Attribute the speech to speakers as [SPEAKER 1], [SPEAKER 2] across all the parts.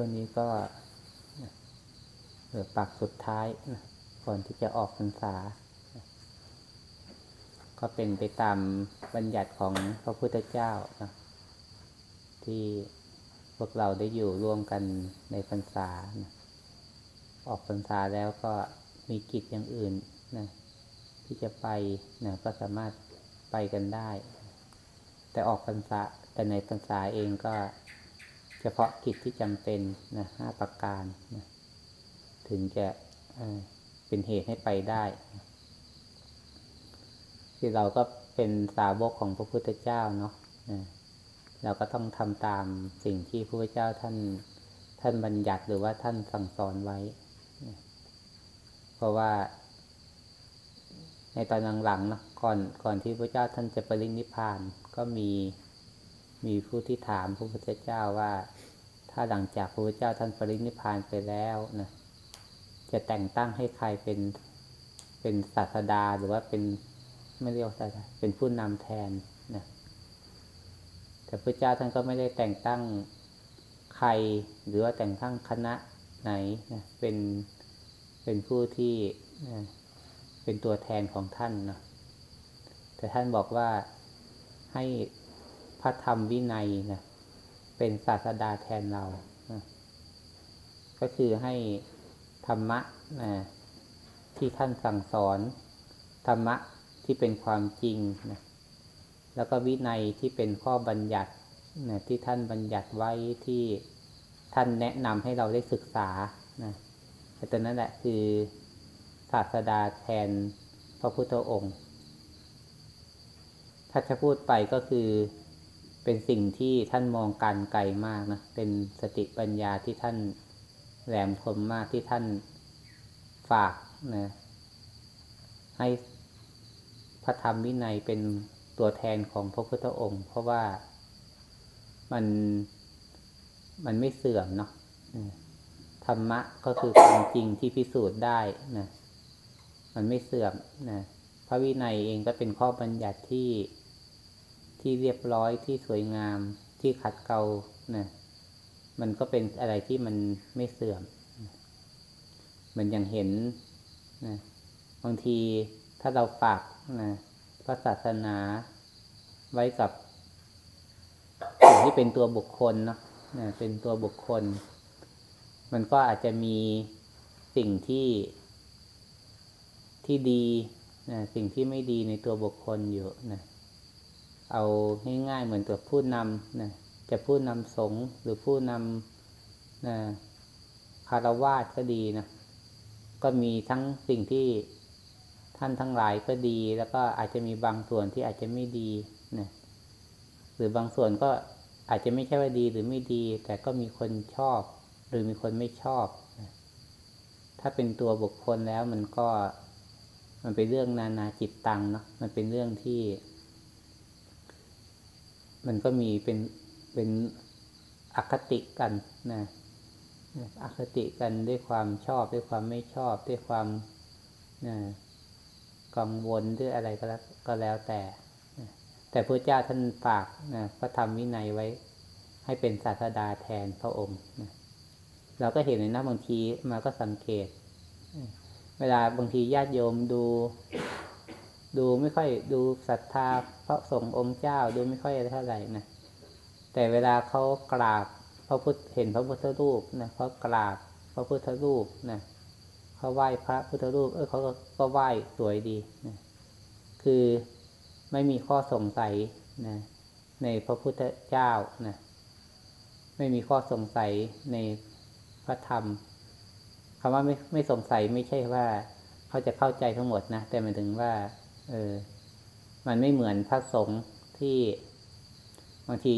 [SPEAKER 1] ช่วงนี้ก็เหลือปากสุดท้ายก่อนที่จะออกพรรษา ก็เป็นไปตามบัญญัติของพระพุทธเจ้านะที่พวกเราได้อยู่ร่วมกันในพรรษานะออกพรรษาแล้วก็มีกิจอย่างอื่นนะที่จะไปนะก็สามารถไปกันได้ แต่ออกพรรษาแต่ในพรรษาเองก็ เฉพาะกิจที่จำเป็นนะห้าประการนะถึงจะเป็นเหตุให้ไปได้ ที่เราก็เป็นสาวกของพระพุทธเจ้าเนาะเราก็ต้องทำตามสิ่งที่พระพุทธเจ้าท่านท่านบัญญัติหรือว่าท่านสั่งสอนไว้ เพราะว่า ในตอนหลังๆนะก่อนก่อนที่พระเจ้าท่านจะปรินิพพานก็มี มีผู้ที่ถามพระพุทธเจ้าว่า ถ้าหลังจากพระพุทธเจ้าท่านปรินิพานไปแล้วนะจะแต่งตั้งให้ใครเป็นเป็นศาสดาหรือว่าเป็นไม่เรียกศาสดาเป็นผู้นำแทนนะแต่พระเจ้าท่านก็ไม่ได้แต่งตั้งใครหรือว่าแต่งตั้งคณะไหนนะเป็นเป็นผู้ที่นะเป็นตัวแทนของท่านนะแต่ท่านบอกว่าให้ พระธรรมวินัยนะเป็นศาสดาแทนเรานะก็คือให้ธรรมะนะที่ท่านสั่งสอน ธรรมะที่เป็นความจริงนะแล้วก็วินัยที่เป็นข้อบัญญัตินะที่ท่านบัญญัติไว้ที่ท่านแนะนำให้เราได้ศึกษานะแต่ตอนนั้นแหละคือศาสดาแทนพระพุทธองค์ ถ้าจะพูดไปก็คือ เป็นสิ่งที่ท่านมองการไกลมากนะ เป็นสติปัญญาที่ท่านแหลมคมมากที่ท่านฝากนะให้พระธรรมวินัยเป็นตัวแทนของพระพุทธองค์ เพราะว่ามันมันไม่เสื่อมเนาะธรรมะก็คือความจริงที่พิสูจน์ได้นะมันไม่เสื่อมนะพระวินัยเองก็เป็นข้อบัญญัติที่ ที่เรียบร้อยที่สวยงามที่ขัดเกลานะมันก็เป็นอะไรที่มันไม่เสื่อมมันยังเห็นนะบางทีถ้าเราฝากนะพระศาสนาไว้กับสิ่งที่เป็นตัวบุคคลเนาะนะเป็นตัวบุคคล มันก็อาจจะมีสิ่งที่ที่ดีนะสิ่งที่ไม่ดีในตัวบุคคลอยู่นะ เอาง่ายๆเหมือนตัวผู้นำนะจะผู้นำสงฆ์หรือผู้นำนะคารวาสก็ดีนะก็มีทั้งสิ่งที่ท่านทั้งหลายก็ดี แล้วก็อาจจะมีบางส่วนที่อาจจะไม่ดีนะหรือบางส่วนก็อาจจะไม่ใช่ว่าดีหรือไม่ดี แต่ก็มีคนชอบ หรือมีคนไม่ชอบนะถ้าเป็นตัวบุคคลแล้วมันก็มันเป็นเรื่องนานาจิตตังเนาะมันเป็นเรื่องที่ มันก็มีเป็นเป็นอคติกันนะอคติกันด้วยความชอบด้วยความไม่ชอบด้วยความนะกังวลด้วยอะไรก็แล้วก็แล้วแต่แต่พระเจ้าท่านฝากนะพระธรรมวินัยไว้ ให้เป็นศาสดาแทนพระองค์นะเราก็เห็นเลยนะบางทีมาก็สังเกต เวลาบางทีญาติโยมดู ดูไม่ค่อยดูศรัทธาพระสงฆ์องค์เจ้าดูไม่ค่อยเท่าไหร่นะแต่เวลาเขากราบพระพุทธเห็นพระพุทธรูปนะเขากราบพระพุทธรูปนะเขาไหว้พระพุทธรูป เออเขาก็ไหว้สวยดีนะคือไม่มีข้อสงสัยนะในพระพุทธเจ้านะไม่มีข้อสงสัยในพระธรรมคำว่าไม่ไม่สงสัยไม่ใช่ว่าเขาจะเข้าใจทั้งหมดนะแต่หมายถึงว่า เออ มันไม่เหมือนพระสงฆ์ที่บางที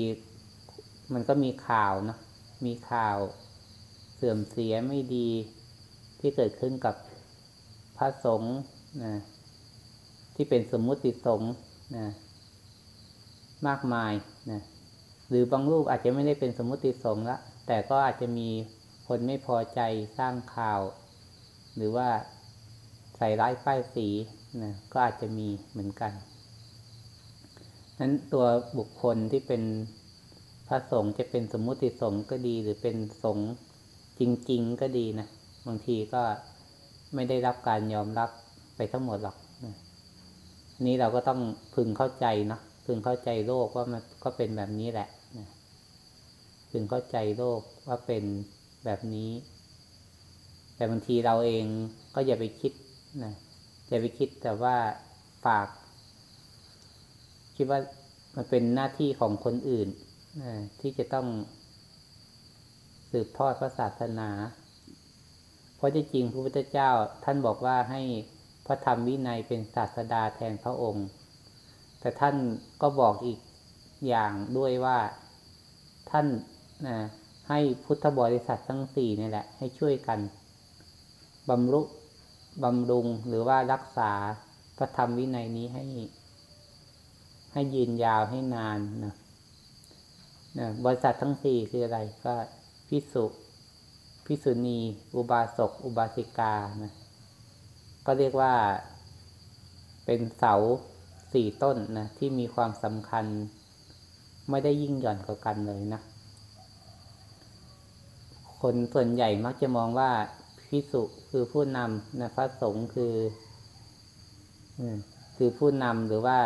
[SPEAKER 1] มันก็มีข่าวเนาะมีข่าวเสื่อมเสียไม่ดีที่เกิดขึ้นกับพระสงฆ์นะที่เป็นสมมุติสงฆ์นะมากมายนะหรือบางรูปอาจจะไม่ได้เป็นสมมุติสงฆ์ละแต่ก็อาจจะมีคนไม่พอใจสร้างข่าว หรือว่าใส่ร้ายป้ายสี นะก็อาจจะมีเหมือนกันนั้นตัวบุคคลที่เป็นพระสงฆ์จะเป็นสมมุติสงฆ์ก็ดี หรือเป็นสงฆ์จริง ๆ ก็ดีนะบางทีก็ไม่ได้รับการยอมรับไปทั้งหมดหรอกนะนี้เราก็ต้องพึงเข้าใจเนาะพึงเข้าใจโลกว่ามันก็เป็นแบบนี้แหละนะพึงเข้าใจโลกว่าเป็นแบบนี้ แต่บางทีเราเองก็อย่าไปคิดนะ อย่าไปคิดแต่ว่าฝาก คิดว่ามันเป็นหน้าที่ของคนอื่นที่จะต้องสืบทอดพระศาสนา เพราะจริงพระพุทธเจ้าท่านบอกว่าให้พระธรรมวินัยเป็นศาสดาแทนพระองค์ แต่ท่านก็บอกอีกอย่างด้วยว่าท่านนะให้พุทธบริษัททั้งสี่นี่แหละ ให้ช่วยกันบำรุ บำรุงหรือว่ารักษาพระธรรมวินัยนี้ให้ ให้ยืนยาวให้นานนะนะบริษัททั้งสี่คืออะไรก็พิสุพิสุณี อุบาสก อุบาสิกานะก็เรียกว่าเป็นเสาสี่ต้นนะที่มีความสำคัญ ไม่ได้ยิ่งหย่อนกว่ากันเลยนะ คนส่วนใหญ่มักจะมองว่า พิสุคือผู้นำนะพระสงฆ์คือคือผู้นำหรือว่า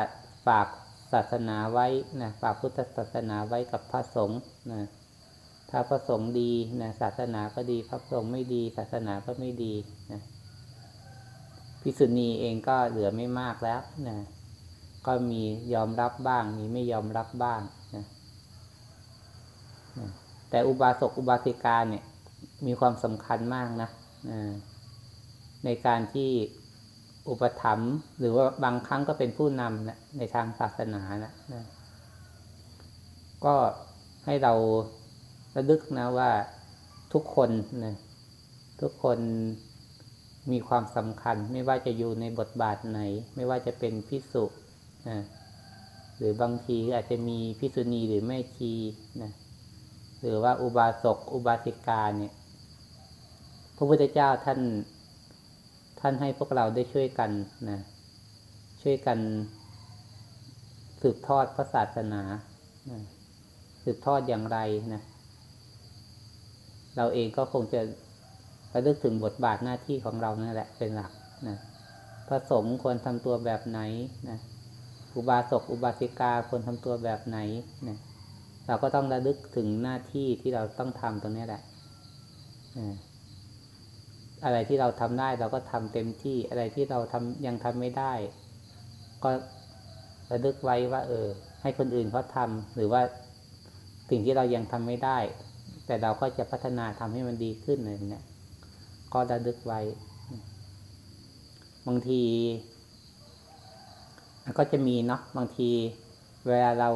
[SPEAKER 1] ฝากศาสนาไว้นะฝากพุทธศาสนาไว้กับพระสงฆ์นะถ้าพระสงฆ์ดีนะศาสนาก็ดีพระสงฆ์ไม่ดี ศาสนาก็ไม่ดีนะพิสุณีเองก็เหลือไม่มากแล้วนะก็มียอมรับบ้าง มีไม่ยอมรับบ้างนะแต่อุบาสกอุบาสิกาเนี่ย มีความสำคัญมากนะ ในการที่อุปถัมภ์หรือว่าบางครั้งก็เป็นผู้นำนะในทางศาสนานะนะก็ให้เราระลึกนะว่าทุกคนนะทุกคนมีความสำคัญ ไม่ว่าจะอยู่ในบทบาทไหน ไม่ว่าจะเป็นพิสุนะหรือบางทีอาจจะมีพิสุณีหรือแม่ชีนะหรือว่าอุบาสกอุบาสิกาเนี่ย ระพุทธเจ้าท่าน ท่านให้พวกเราได้ช่วยกันนะช่วยกันสืบทอดพระศาสนานะสืบทอดอย่างไรนะเราเองก็คงจะระลึกถึงบทบาทหน้าที่ของเรานั่นแหละเป็นหลักนะพระสงฆ์ควรทำตัวแบบไหนนะอุบาสกอุบาสิกาควรทำตัวแบบไหนนะเราก็ต้องระลึกถึงหน้าที่ที่เราต้องทำตรงนี้แหละ อะไรที่เราทำได้เราก็ทำเต็มที่อะไรที่เราทำยังทำไม่ได้ ก็ระลึกไว้ว่า เออ ให้คนอื่นเขาทำหรือว่าสิ่งที่เรายังทำไม่ได้ แต่เราก็จะพัฒนาทำให้มันดีขึ้นอะไรเงี้ยก็ระลึกไว้ บางทีก็จะมีเนาะบางที เวลาเรา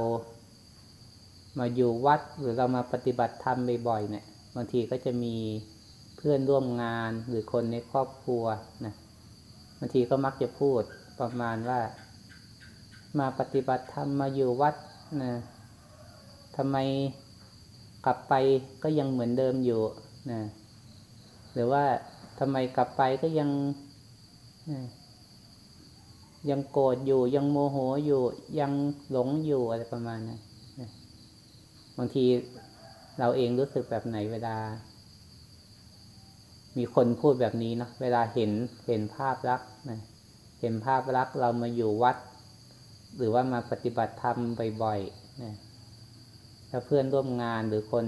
[SPEAKER 1] มาอยู่วัดหรือเรามาปฏิบัติธรรมบ่อยๆเนี่ย บางทีก็จะมี เพื่อนร่วมงานหรือคนในครอบครัวนะบางทีก็มักจะพูดประมาณว่า มาปฏิบัติธรรมมาอยู่วัดนะทำไมกลับไปก็ยังเหมือนเดิมอยู่นะหรือว่าทำไมกลับไปก็ยังนะยังโกรธอยู่ยังโมโหอยู่ยังหลงอยู่อะไรประมาณนั้นบางทีเราเองรู้สึกแบบไหนเวลา มีคนพูดแบบนี้เนาะเวลาเห็นเห็นภาพลักษณ์นะเห็นภาพลักษณ์เรามาอยู่วัด หรือว่ามาปฏิบัติธรรมบ่อยๆนะถ้าเพื่อนร่วมงานหรือคน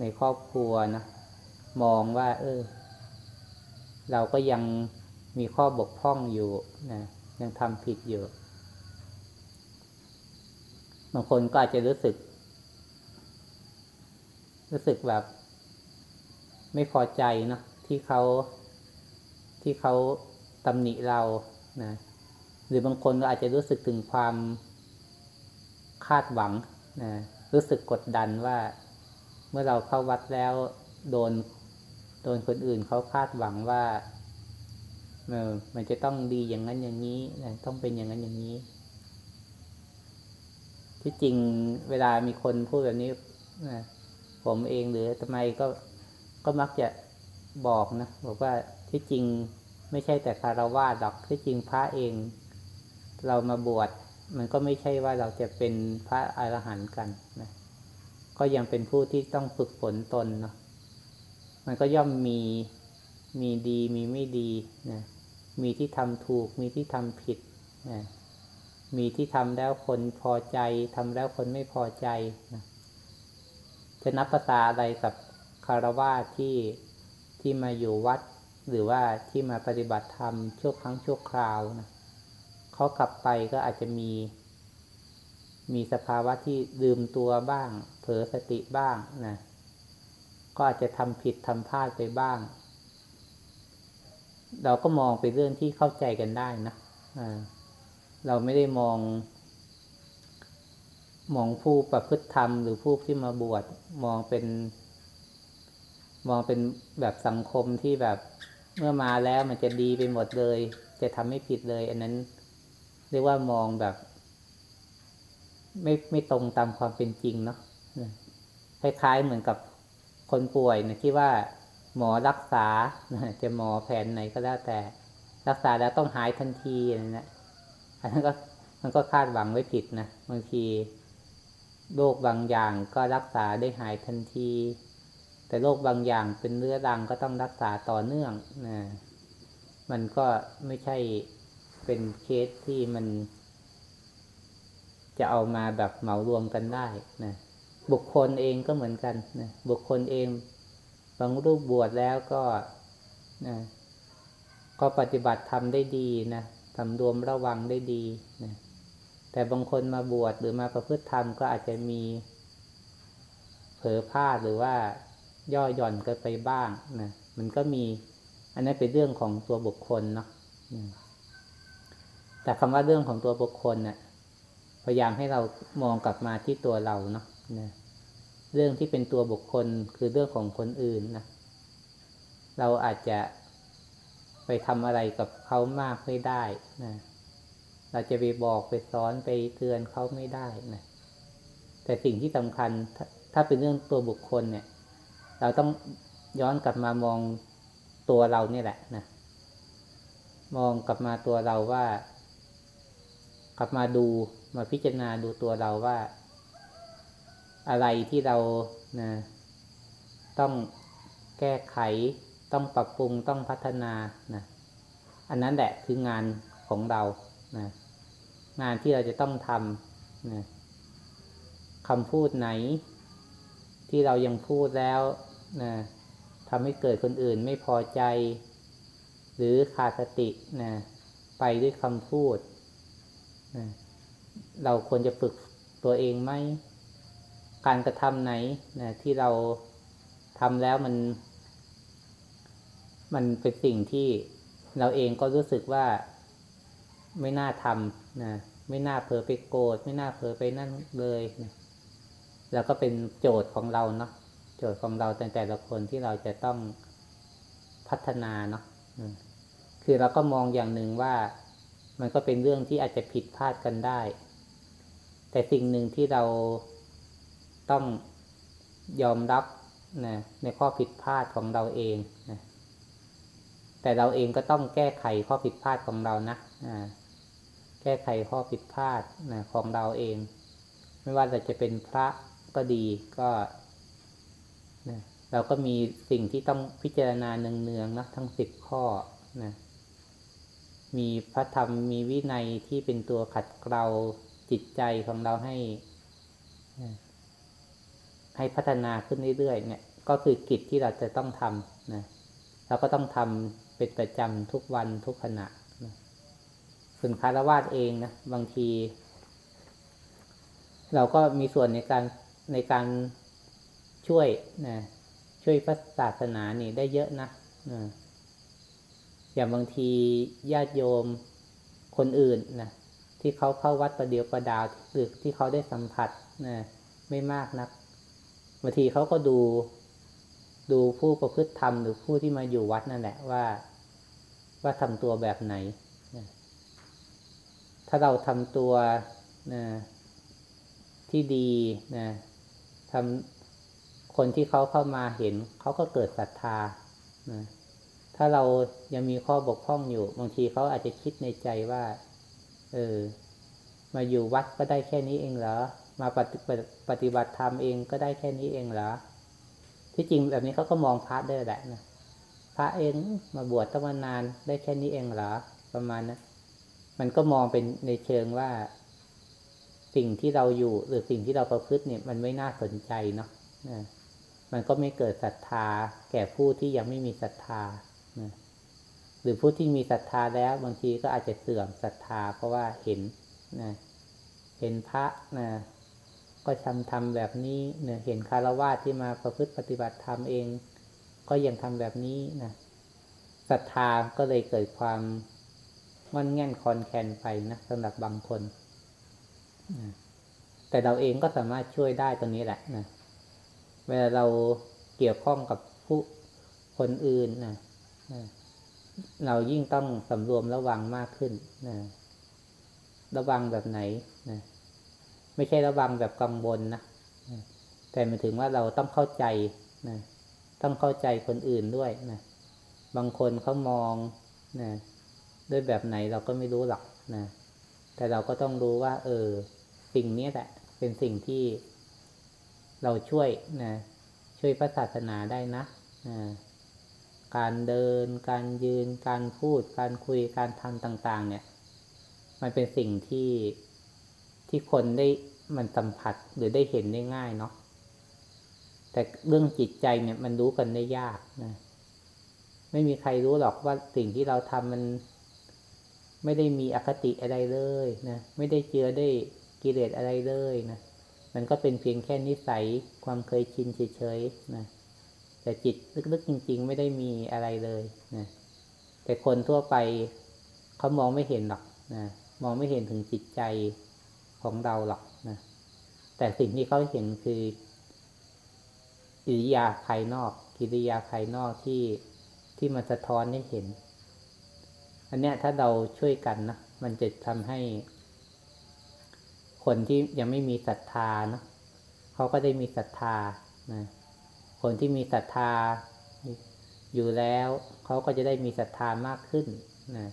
[SPEAKER 1] ในครอบครัวนะมองว่า เออ เราก็ยังมีข้อบกพร่องอยู่นะยังทำผิดอยู่บางคนก็อาจจะรู้สึก รู้สึกแบบ ไม่พอใจเนาะที่เขาที่เขาตำหนิเรานะหรือบางคนก็อาจจะรู้สึกถึงความคาดหวังนะรู้สึกกดดันว่า เมื่อเราเข้าวัดแล้วโดนโดนคนอื่นเขาคาดหวังว่าเออมันจะต้องดีอย่างนั้นอย่างนี้นะต้องเป็นอย่างนั้นอย่างนี้ ที่จริงเวลามีคนพูดแบบนี้นะผมเองหรือทำไมก็ ก็มักจะบอกนะบอกว่าที่จริงไม่ใช่แต่คารวะดอกที่จริงพระเอง เรามาบวชมันก็ไม่ใช่ว่าเราจะเป็นพระอรหันต์กันนะก็ยังเป็นผู้ที่ต้องฝึกฝนตนเนาะมันก็ย่อมมีมีดีมีไม่ดีนะมีที่ทำถูก มีที่ทำผิดนะมีที่ทำแล้วคนพอใจทำแล้วคนไม่พอใจนะจะนับภาษาอะไรกับ คารวะที่ที่มาอยู่วัด หรือว่าที่มาปฏิบัติธรรมชั่วครั้งชั่วคราวนะเขากลับไปก็อาจจะมี มีสภาวะที่ลืมตัวบ้าง เผลอสติบ้างนะก็อาจจะทำผิดทำพลาดไปบ้าง เราก็มองไปเรื่องที่เข้าใจกันได้นะเราไม่ได้มอง มองผู้ประพฤติธรรมหรือผู้ที่มาบวชมองเป็น มองเป็นแบบสังคมที่แบบเมื่อมาแล้วมันจะดีไปหมดเลย จะทำไม่ผิดเลย อันนั้นเรียกว่ามองแบบ ไม่ไม่ตรงตามความเป็นจริงเนาะคล้ายๆเหมือนกับคนป่วยนะที่ว่า หมอรักษาจะหมอแผนไหนก็แล้วแต่ รักษาแล้วต้องหายทันทีอะไรนะอันนั้นก็มันก็คาดหวังไว้ผิดนะบางทีโรคบางอย่างก็รักษาได้หายทันที แต่โรคบางอย่างเป็นเรื้อรังก็ต้องรักษาต่อเนื่องนะมันก็ไม่ใช่เป็นเคสที่มัน จะเอามาแบบเหมารวมกันได้นะบุคคลเองก็เหมือนกันนะบุคคลเองบางรูปบวชแล้วก็นะก็ปฏิบัติทำได้ดีนะทำรวมระวังได้ดีนะแต่บางคนมาบวชหรือมาประพฤติธรรมก็อาจจะมีเผลอพลาดหรือว่า ย่อหย่อนกันไปบ้างนะมันก็มี อันนั้นเป็นเรื่องของตัวบุคคลเนาะแต่คำว่าเรื่องของตัวบุคคลเนะ่ยพยายามให้เรามองกลับมาที่ตัวเราเนาะนะเรื่องที่เป็นตัวบุคคลคือเรื่องของคนอื่นนะเราอาจจะไปทำอะไรกับเขามากไม่ได้นะเราจะไปบอกไปสอนไปเตือนเขาไม่ได้นะแต่สิ่งที่สำคัญถถ้าเป็นเรื่องตัวบุคคลเนี่ย เราต้องย้อนกลับมามองตัวเราเนี่ยแหละนะ มองกลับมาตัวเราว่า กลับมาดูมาพิจารณาดูตัวเราว่า อะไรที่เรานะต้องแก้ไข ต้องปรับปรุงต้องพัฒนานะอันนั้นแหละคืองานของเรานะงานที่เราจะต้องทำนะคำพูดไหน ที่เรายังพูดแล้ว นะทำให้เกิดคนอื่นไม่พอใจ หรือขาดสตินะไปด้วยคำพูดนะเราควรจะฝึกตัวเองไหม การกระทำไหนนะที่เราทำแล้วมัน มันเป็นสิ่งที่เราเองก็รู้สึกว่าไม่น่าทำนะไม่น่าเผลอไปโกรธไม่น่าเผลอไปนั่นเลยนะแล้วก็เป็นโจทย์ของเราเนาะ จทย์ของเราแต่แต่ละคนที่เราจะต้องพัฒนาเนาะคือเราก็มองอย่างหนึ่งว่ามันก็เป็นเรื่องที่อาจจะผิดพลาดกันได้ แต่สิ่งหนึ่งที่เราต้องยอมรับนะในข้อผิดพลาดของเราเองนะแต่เราเองก็ต้องแก้ไขข้อผิดพลาดของเรานะแก้ไขข้อผิดพลาดนะของเราเอง ไม่ว่าเราจะเป็นพระก็ดีก็ นะเราก็มีสิ่งที่ต้องพิจารณาเนืองๆนะทั้งสิบข้อนะมีพระธรรมมีวินัยที่เป็นตัวขัดเกลาจิตใจของเราให้ ให้พัฒนาขึ้นเรื่อยๆเนี่ย ก็คือกิจที่เราจะต้องทำนะเราก็ต้องทำเป็นประจำทุกวันทุกขณะนะส่วนคารวาสเองนะบางที เราก็มีส่วนในการในการ ช่วยนะช่วยพระศาสนานี่ได้เยอะนะนะอย่างบางทีญาติโยมคนอื่นนะที่เขาเข้าวัดประเดียวประดาวหรือที่เขาได้สัมผัสนะไม่มากนักบางทีเขาก็ดูดูผู้ประพฤติธรรมหรือผู้ที่มาอยู่วัดนั่นแหละว่า ว่าทำตัวแบบไหนถ้าเราทำตัวนะที่ดีนะทำ คนที่เขาเข้ามาเห็นเขาก็เกิดศรัทธานะถ้าเรายังมีข้อบกพร่องอยู่ บางทีเขาอาจจะคิดในใจว่า เออ มาอยู่วัดก็ได้แค่นี้เองเหรอ มาปฏิปฏิบัติธรรมเองก็ได้แค่นี้เองเหรอ ที่จริงแบบนี้เขาก็มองพระได้แหละนะ พระเองมาบวชตั้งนานได้แค่นี้เองเหรอ ประมาณนะมันก็มองเป็นในเชิงว่า สิ่งที่เราอยู่หรือสิ่งที่เราประพฤติเนี่ย มันไม่น่าสนใจเนาะนะ มันก็ไม่เกิดศรัทธา แก่ผู้ที่ยังไม่มีศรัทธา หรือผู้ที่มีศรัทธาแล้วบางทีก็อาจจะเสื่อมศรัทธา เพราะว่าเห็นนะเห็นพระนะก็ทำทำแบบนี้เนี่ยเห็นคารวะที่มาประพฤติปฏิบัติธรรมเอง ก็ยังทำแบบนี้นะศรัทธาก็เลยเกิดความงอนแง่นคอนแคนไปนะสำหรับบางคนนะแต่เราเองก็สามารถช่วยได้ตรงนี้แหละนะ เวลาเราเกี่ยวข้องกับผู้คนอื่นนะเรายิ่งต้องสำรวมระวังมากขึ้นนะระวังแบบไหนนะไม่ใช่ระวังแบบกังวลนะแต่หมายถึงว่าเราต้องเข้าใจนะต้องเข้าใจคนอื่นด้วยนะบางคนเขามองนะด้วยแบบไหนเราก็ไม่รู้หรอกนะแต่เราก็ต้องรู้ว่า เออ สิ่งนี้แหละ เป็นสิ่งที่ เราช่วยนะช่วยพระศาสนาได้นะนะการเดิน การยืน การพูด การคุย การทำต่าง ๆ เนี่ย มันเป็นสิ่งที่ที่คนได้มันสัมผัสหรือได้เห็นได้ง่ายเนาะ แต่เรื่องจิตใจเนี่ยมันรู้กันได้ยากนะ ไม่มีใครรู้หรอกว่าสิ่งที่เราทำมัน ไม่ได้มีอคติอะไรเลยนะ ไม่ได้เจือได้กิเลสอะไรเลยนะ มันก็เป็นเพียงแค่นิสัยความเคยชินเฉยๆนะแต่จิตลึกๆจริง ๆ ไม่ได้มีอะไรเลยนะแต่คนทั่วไปเขามองไม่เห็นหรอกนะมองไม่เห็นถึงจิตใจของเราหรอกนะแต่สิ่งที่เขาเห็นคือกิริยาภายนอก กิริยาภายนอกที่ที่มันสะท้อนให้เห็น อันเนี้ยถ้าเราช่วยกันนะมันจะทำให้ คนที่ยังไม่มีศรัทธานะเขาก็ได้มีศรัทธานะคนที่มีศรัทธาอยู่แล้วเขาก็จะได้มีศรัทธามากขึ้นนะ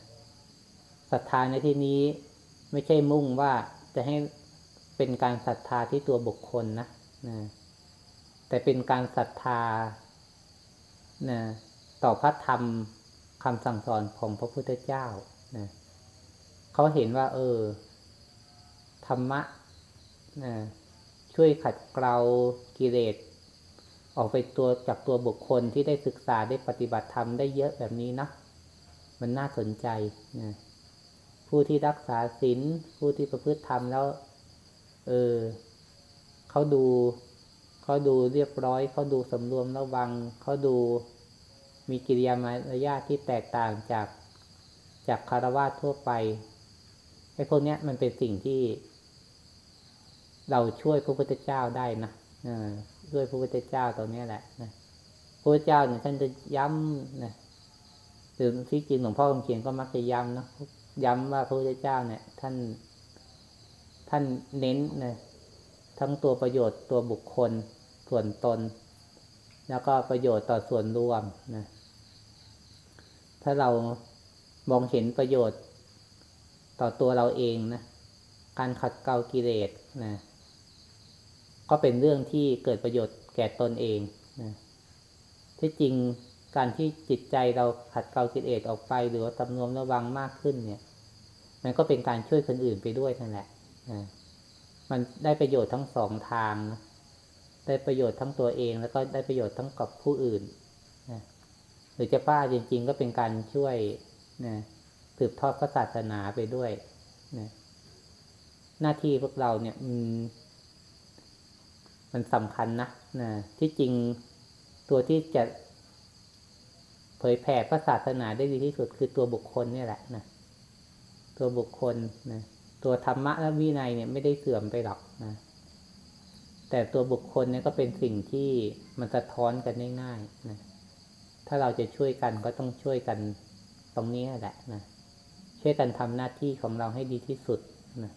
[SPEAKER 1] ศรัทธาในที่นี้ไม่ใช่มุ่งว่าจะให้เป็นการศรัทธาที่ตัวบุคคลนะนะแต่เป็นการศรัทธานะต่อพระธรรมคำสั่งสอนของพระพุทธเจ้านะเขาเห็นว่า เออ ธรรมะนะช่วยขัดเกลากิเลสออกไปตัวจากตัวบุคคลที่ได้ศึกษาได้ปฏิบัติธรรมได้เยอะแบบนี้นะมันน่าสนใจนะผู้ที่รักษาศีลผู้ที่ประพฤติธรรมแล้ว เออเขาดูเขาดูเรียบร้อยเขาดูสำรวมระวังเขาดูมีกิริยามารยาทที่แตกต่างจากจากคารวะทั่วไปไอ้พวกนี้มันเป็นสิ่งที่ เราช่วยพระพุทธเจ้าได้นะด้วยพระพุทธเจ้าตรงนี้แหละนะพระพุทธเจ้าเนี่ยท่านจะย้ำนะหรือที่จริงหลวงพ่อคำเขียนก็มักจะย้ำนะย้ำว่าพระพุทธเจ้าเนี่ย ท่าน ท่านเน้นนะทั้งตัวประโยชน์ตัวบุคคลส่วนตน แล้วก็ประโยชน์ต่อส่วนรวมนะถ้าเรามองเห็นประโยชน์ต่อตัวเราเองนะ การขัดเกลากิเลสนะ ก็เป็นเรื่องที่เกิดประโยชน์แก่ตนเองนะที่จริงการที่จิตใจเราขัดเกลากิเลสออกไป หรือว่าตำนวมระวังมากขึ้นเนี่ย มันก็เป็นการช่วยคนอื่นไปด้วยนั่นแหละนะมันได้ประโยชน์ทั้งสองทางนะได้ประโยชน์ทั้งตัวเอง แล้วก็ได้ประโยชน์ทั้งกับผู้อื่นนะหรือจะป้าจริง ๆ ก็เป็นการช่วยนะสืบทอดพระศาสนาไปด้วยนะหน้าที่พวกเราเนี่ยมั มันสำคัญนะนะที่จริงตัวที่จะเผยแผ่พระศาสนาได้ดีที่สุดคือตัวบุคคลนี่แหละนะตัวบุคคลนะตัวธรรมะและวินัยเนี่ยไม่ได้เสื่อมไปหรอกนะแต่ตัวบุคคลเนี่ยก็เป็นสิ่งที่มันสะท้อนกันง่ายๆนะถ้าเราจะช่วยกันก็ต้องช่วยกันตรงนี้แหละนะช่วยกันทำหน้าที่ของเราให้ดีที่สุดนะ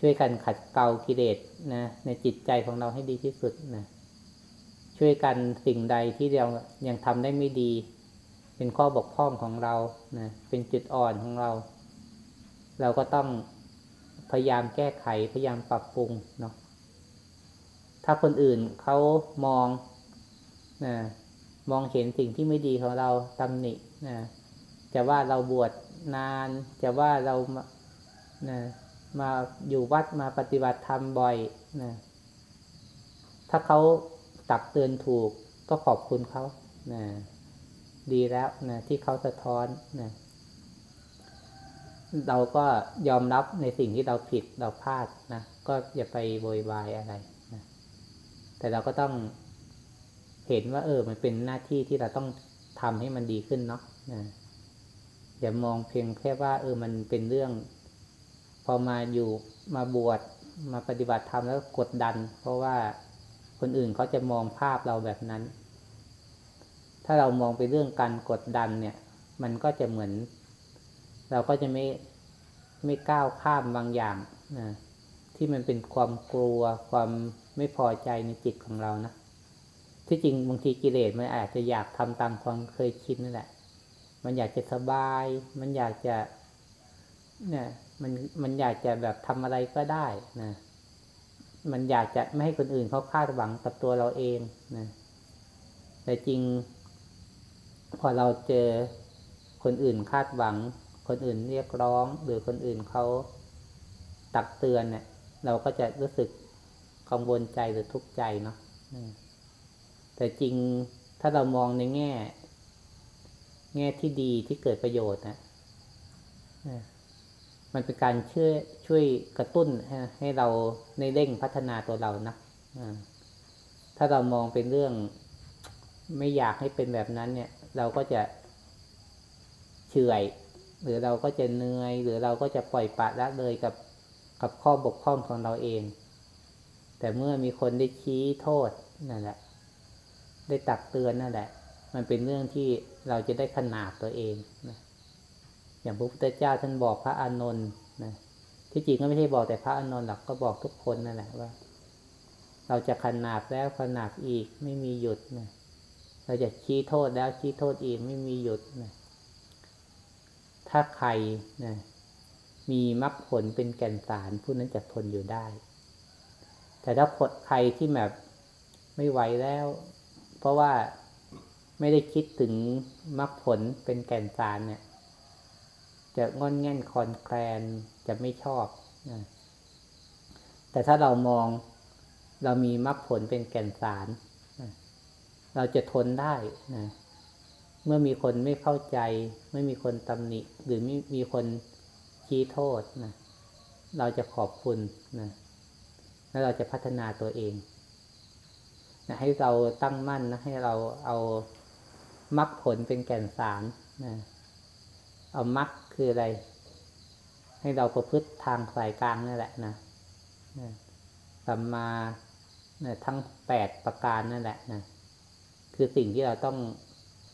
[SPEAKER 1] ช่วยกันขัดเกลากิเลสนะในจิตใจของเราให้ดีที่สุดนะช่วยกันสิ่งใดที่เรายังทำได้ไม่ดี เป็นข้อบกพร่องของเรานะเป็นจุดอ่อนของเรา เราก็ต้องพยายามแก้ไขพยายามปรับปรุงเนาะถ้าคนอื่นเขามองนะมองเห็นสิ่งที่ไม่ดีของเราตำหนินะจะว่าเราบวชนาน จะว่าเรามานะ มาอยู่วัดมาปฏิบัติธรรมบ่อยนะถ้าเขาตักเตือนถูกก็ขอบคุณเขานะดีแล้วนะที่เขาสะท้อนนะเราก็ยอมรับในสิ่งที่เราผิดเราพลาดนะก็อย่าไปโวยวายอะไรนะแต่เราก็ต้องเห็นว่า เออ มันเป็นหน้าที่ที่เราต้องทำให้มันดีขึ้นเนาะนะอย่ามองเพียงแค่ว่า เออมันเป็นเรื่อง พอมาอยู่มาบวชมาปฏิบัติธรรมแล้วกดดัน เพราะว่าคนอื่นเขาจะมองภาพเราแบบนั้น ถ้าเรามองไปเรื่องการกดดันเนี่ย มันก็จะเหมือน เราก็จะไม่ไม่ก้าวข้ามบางอย่างนะที่มันเป็นความกลัวความไม่พอใจในจิตของเรานะที่จริงบางทีกิเลสมันอาจจะอยากทำตามความเคยชินนั่นแหละ มันอยากจะสบาย มันอยากจะ เนี่ย มันมันอยากจะแบบทำอะไรก็ได้นะมันอยากจะไม่ให้คนอื่นเขาคาดหวังกับตัวเราเองนะแต่จริง พอเราเจอคนอื่นคาดหวัง คนอื่นเรียกร้อง หรือคนอื่นเขาตักเตือนเนี่ย เราก็จะรู้สึกกังวลใจหรือทุกข์ใจเนาะแต่จริงถ้าเรามองในแง่ แง่ที่ดีที่เกิดประโยชน์นะ มันเป็นการช่วยช่วยกระตุ้นให้เราในเร่งพัฒนาตัวเรานะถ้าเรามองเป็นเรื่อง ไม่อยากให้เป็นแบบนั้น เนี่ย เราก็จะเฉื่อยหรือเราก็จะเหนื่อย หรือเราก็จะปล่อยปะละเลยกับกับข้อบกพร่องของเราเอง แต่เมื่อมีคนได้ชี้โทษนั่นแหละ ได้ตักเตือนนั่นแหละ มันเป็นเรื่องที่เราจะได้ขนาดตัวเองนะ อย่างพระพุทธเจ้าท่านบอกพระอานนท์นะที่จริงก็ไม่ใช่บอกแต่พระอานนท์หรอกก็บอกทุกคนนั่นแหละว่า เราจะขนาบแล้วขนาบอีกไม่มีหยุดนะเราจะชี้โทษแล้วชี้โทษอีกไม่มีหยุดนะถ้าใครนะมีมรรคผลเป็นแก่นสารผู้นั้นจะทนอยู่ได้ แต่ถ้าใครที่แบบไม่ไหวแล้ว เพราะว่าไม่ได้คิดถึงมรรคผลเป็นแก่นสารเนี่ย จะงอนแง่นคอนแคลนจะไม่ชอบนะแต่ถ้าเรามองเรามีมรรคผลเป็นแก่นสารนะเราจะทนได้นะเมื่อมีคนไม่เข้าใจ ไม่มีคนตำหนิ หรือไม่มีคนชี้โทษนะเราจะขอบคุณนะแล้วเราจะพัฒนาตัวเองนะให้เราตั้งมั่นนะให้เราเอามรรคผลเป็นแก่นสารนะเอามรรค คืออะไร ให้เราประพฤติทางสายกลางนั่นแหละนะสัมมาทั้งแปดประการนั่นแหละนะคือสิ่งที่เราต้อง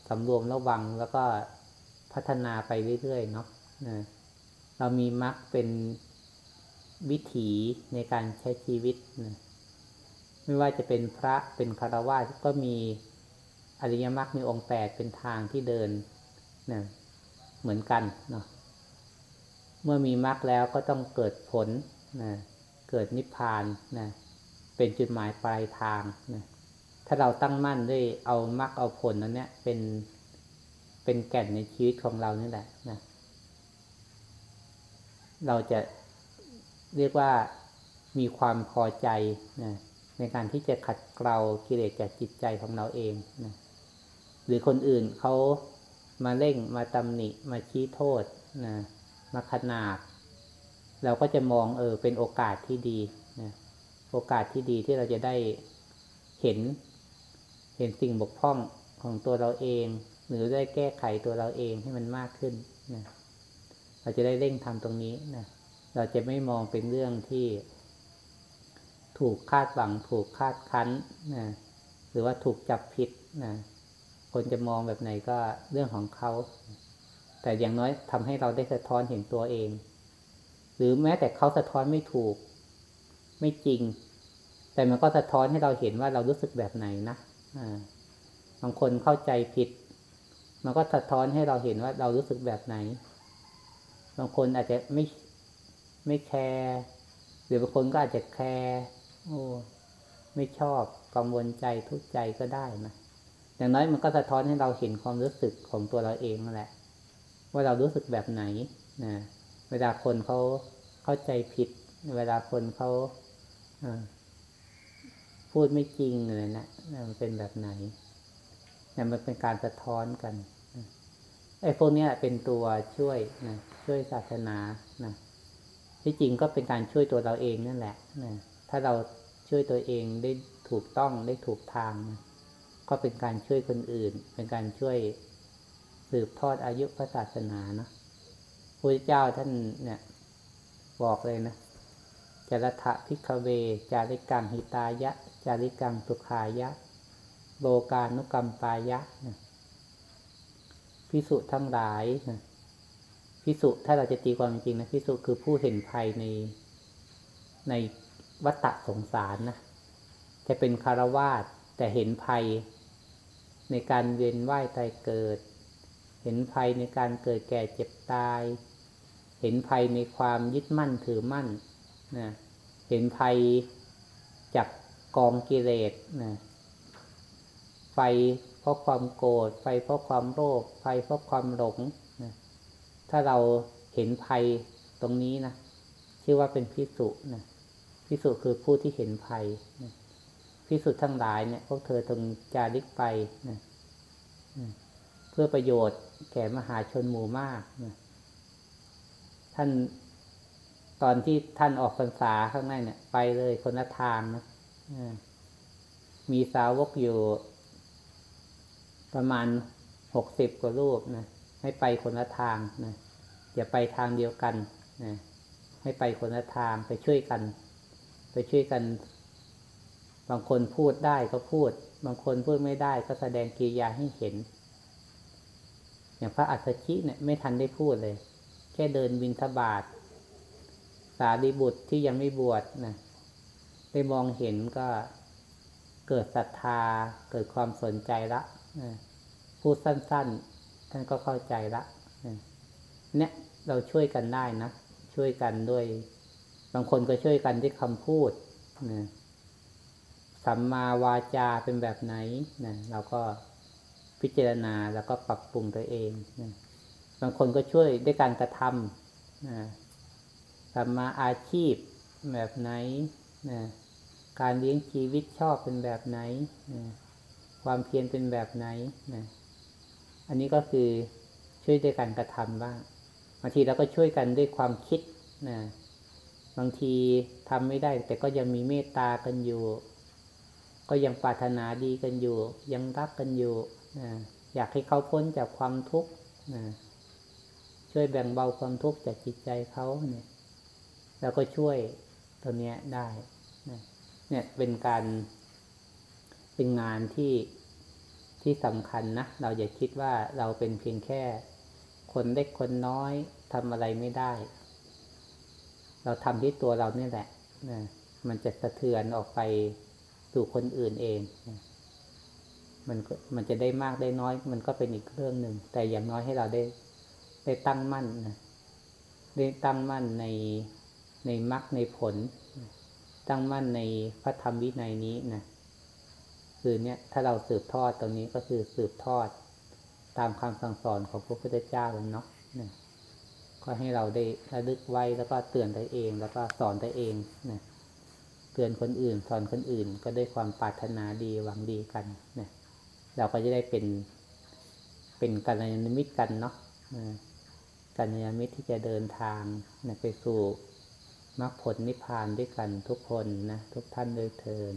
[SPEAKER 1] สำรวมระวังแล้วก็พัฒนาไปเรื่อยๆเนาะนะเรามีมรรคเป็นวิถีในการใช้ชีวิตนะไม่ว่าจะเป็นพระเป็นคารวะก็มีอริยมรรคมีองค์แปดเป็นทางที่เดินนะเหมือนกันเนาะ เมื่อมีมรรคแล้วก็ต้องเกิดผลนะเกิดนิพพานนะเป็นจุดหมายปลายทางนะถ้าเราตั้งมั่นด้วยเอามรรคเอาผลนั้นเนี่ยเป็นเป็นแก่นในชีวิตของเรานี่แหละนะเราจะเรียกว่ามีความพอใจนะในการที่จะขัดเกลากิเลสจากจิตใจของเราเองนะหรือคนอื่นเขามาเร่งมาตำหนิมาชี้โทษนะ มาขนาด เราก็จะมองเออเป็นโอกาสที่ดีนะโอกาสที่ดีที่เราจะได้เห็น เห็นสิ่งบกพร่องของตัวเราเอง หรือได้แก้ไขตัวเราเองให้มันมากขึ้นนะเราจะได้เร่งทำตรงนี้นะเราจะไม่มองเป็นเรื่องที่ ถูกคาดหวัง ถูกคาดคั้นนะหรือว่าถูกจับผิดนะคนจะมองแบบไหนก็เรื่องของเขา แต่อย่างน้อยทำให้เราได้สะท้อนเห็นตัวเอง หรือแม้แต่เขาสะท้อนไม่ถูก ไม่จริง แต่มันก็สะท้อนให้เราเห็นว่าเรารู้สึกแบบไหนนะอบางคนเข้าใจผิด มันก็สะท้อนให้เราเห็นว่าเรารู้สึกแบบไหน บางคนอาจจะไม่ไม่แคร์หรือบางคนก็อาจจะแคร์โอ้ไม่ชอบกังวลใจทุกข์ใจก็ได้นะอย่างน้อยมันก็สะท้อนให้เราเห็นความรู้สึกของตัวเราเองนั่นแหละ ว่าเรารู้สึกแบบไหนนะเวลาคนเขาเข้าใจผิด เวลาคนเขาพูดไม่จริงอะไรนะมันเป็นแบบไหนนี่ยมันเป็นการสะท้อนกันไอ้พวกนี้เป็นตัวช่วยนะช่วยศาสนานะที่จริงก็เป็นการช่วยตัวเราเองนั่นแหละนะถ้าเราช่วยตัวเองได้ถูกต้องได้ถูกทางนะก็เป็นการช่วยคนอื่น เป็นการช่วย สืบทอดอายุพระศาสนาเนาะพระเจ้าท่านเนี่ย บอกเลยนะจารทะพิกเว จาริกังหิตายะ จาริกังสุขายะ โลกานุกรรมปายะนะพิสุทั้งหลายนะพิสุถ้าเราจะตีความจริงนะพิสุคือผู้เห็นภัยในในวัฏสงสารนะจะเป็นคารวาสแต่เห็นภัยในการเวียนว่ายตายเกิด เห็นภัยในการเกิดแก่เจ็บตาย เห็นภัยในความยึดมั่นถือมั่นนะเห็นภัยจากกองกิเลสนะไฟเพราะความโกรธไฟเพราะความโลภไฟเพราะความหลงนะถ้าเราเห็นภัยตรงนี้นะชื่อว่าเป็นพิสุนะพิสุคือผู้ที่เห็นภัยนะพิสุทั้งหลายเนี่ยพวกเธอต้องจาริกไปนะเพื่อประโยชน์ แก่มหาชนหมู่มากนะท่านตอนที่ท่านออกพรรษาข้างในเนี่ย ไปเลยคนละทางนะมีสาวกอยู่ ประมาณหกสิบกว่ารูปนะให้ไปคนละทางนะอย่าไปทางเดียวกันนะให้ไปคนละทางไปช่วยกัน ไปช่วยกัน บางคนพูดได้ก็พูด บางคนพูดไม่ได้ก็แสดงกิริยาให้เห็น อย่างพระอัศชิเนี่ยไม่ทันได้พูดเลย แค่เดินบินทบาท สารีบุตรที่ยังไม่บวชนะได้มองเห็นก็เกิดศรัทธาเกิดความสนใจละนะพูดสั้น ๆ ท่านก็เข้าใจละนะเนี่ยเราช่วยกันได้นะ ช่วยกันด้วย บางคนก็ช่วยกันด้วยคำพูดนะสัมมาวาจาเป็นแบบไหนนะเราก็ พิจารณาแล้วก็ปรับปรุงตัวเองนะบางคนก็ช่วยด้วยการกระทำนะสัมาอาชีพแบบไหนนะการเลี้ยงชีวิตชอบเป็นแบบไหนนะความเพียรเป็นแบบไหนนะอันนี้ก็คือช่วยด้วยการกระทำบ้างบางทีเราก็ช่วยกันด้วยความคิดนะบางทีทำไม่ได้ แต่ก็ยังมีเมตตากันอยู่ ก็ยังปรารถนาดีกันอยู่ ยังรักกันอยู่ อยากให้เขาพ้นจากความทุกข์ช่วยแบ่งเบาความทุกข์จากจิตใจเขาเนี่ยแล้วก็ช่วยตัวเนี้ยได้เนี่ยเป็นการเป็นงานที่ที่สำคัญนะ เราอย่าคิดว่าเราเป็นเพียงแค่ คนเล็กคนน้อยทำอะไรไม่ได้ เราทำที่ตัวเราเนี่ยแหละนะมันจะสะเทือนออกไปสู่คนอื่นเองนะ มันมันจะได้มากได้น้อย มันก็เป็นอีกเรื่องหนึ่ง แต่อย่างน้อยให้เราได้ได้ตั้งมั่นนะได้ตั้งมั่นในในมรรคในผล ตั้งมั่นในพระธรรมวินัยนี้นะคือเนี่ยถ้าเราสืบทอดตรงนี้ก็คือสืบทอดตามคำสั่งสอนของพระพุทธเจ้าแล้วเนาะนะก็ให้เราได้ระลึกไว้แล้วก็เตือนตัวเอง แล้วก็สอนตัวเองนะเตือนคนอื่น สอนคนอื่น ก็ด้วยความปรารถนาดีหวังดีกันนะ เราก็จะได้เป็นเป็นกัลยาณมิตรกันเนาะกัลยาณมิตรที่จะเดินทางนะไปสู่มรรคผลนิพพานด้วยกันทุกคนนะ ทุกท่านด้วยเทิน